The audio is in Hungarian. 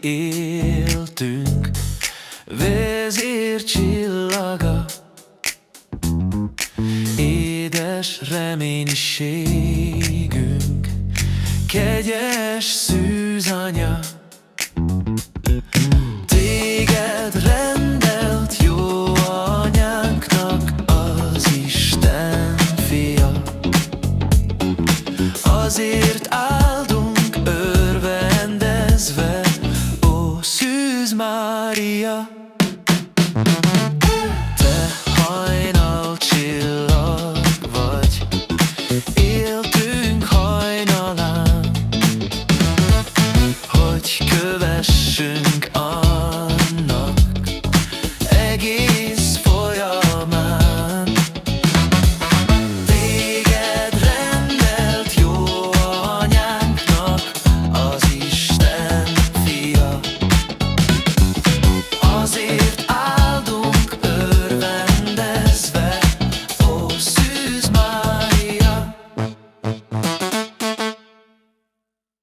értünk, vezér csillaga, édes reménységünk, kegyes szűzanya. Téged rendelt jó az Isten fia, azért szia Te hajnal csillag vagy. Éltünk hajnalán Hogy kövessünk annak egész